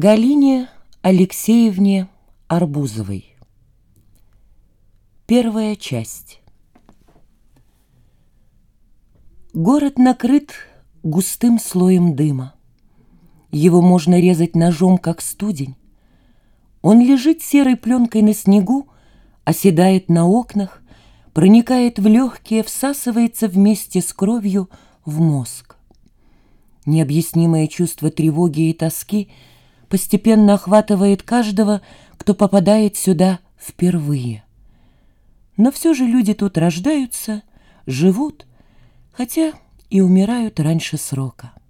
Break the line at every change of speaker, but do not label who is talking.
Галине Алексеевне Арбузовой Первая часть Город накрыт густым слоем дыма. Его можно резать ножом, как студень. Он лежит серой пленкой на снегу, оседает на окнах, проникает в легкие, всасывается вместе с кровью в мозг. Необъяснимое чувство тревоги и тоски постепенно охватывает каждого, кто попадает сюда впервые. Но все же люди тут рождаются, живут, хотя и умирают раньше срока.